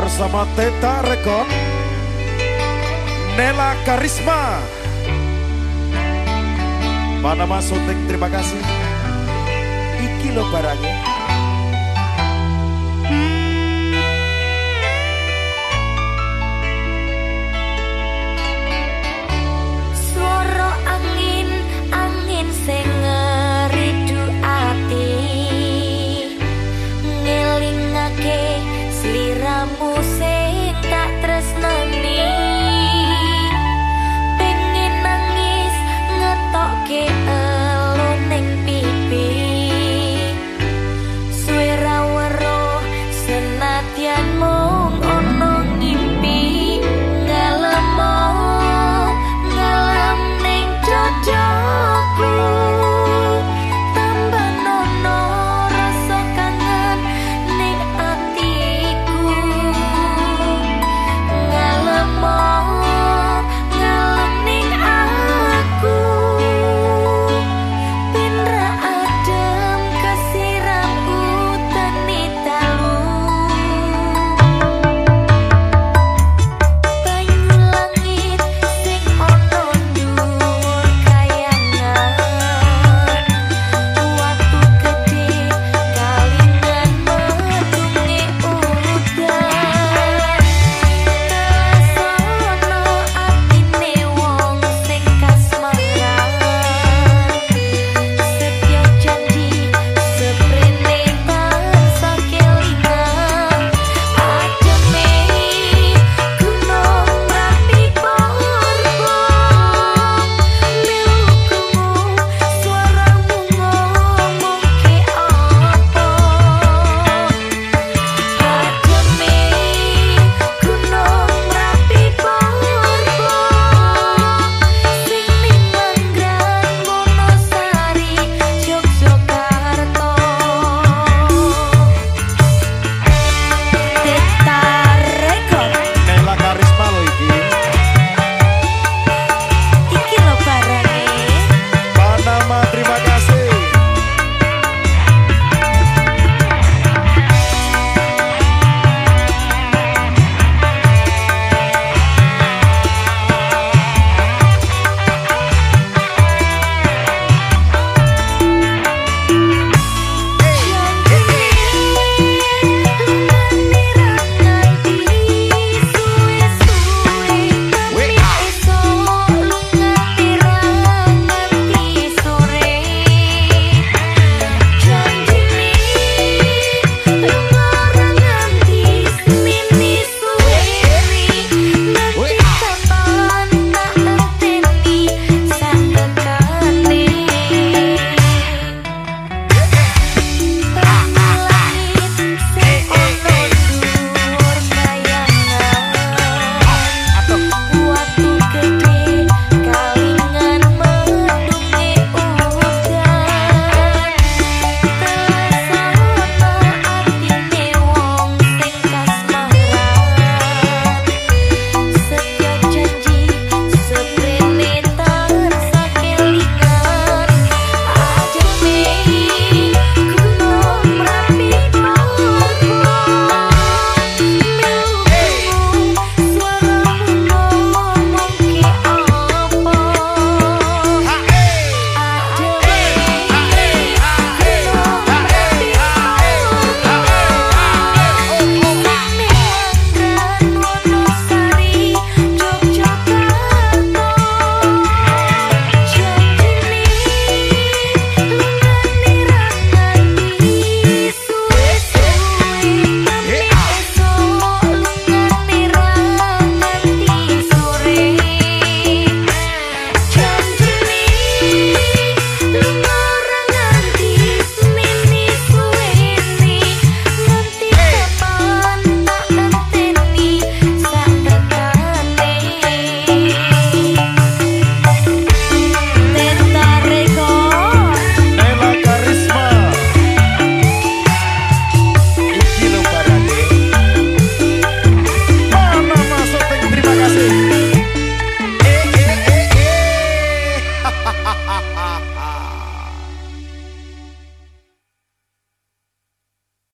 bersama Teta Rekon Nela Karisma. Mana mas terima kasih. Iki lo barangnya.